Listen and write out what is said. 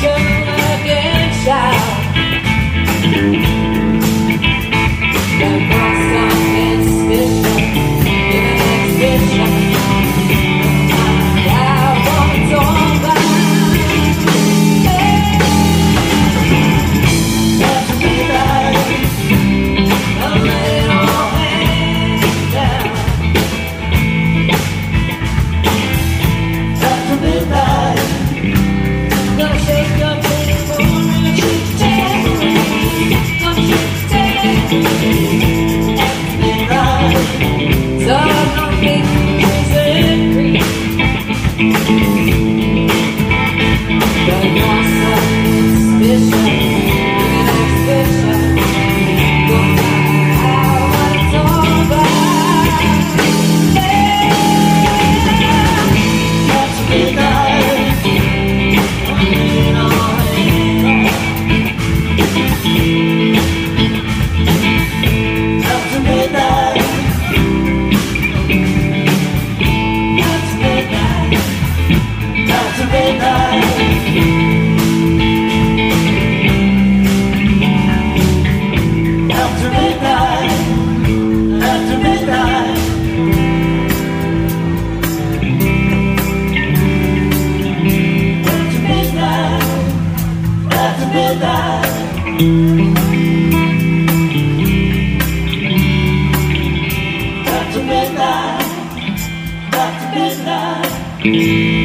Yeah. To midnight. To midnight.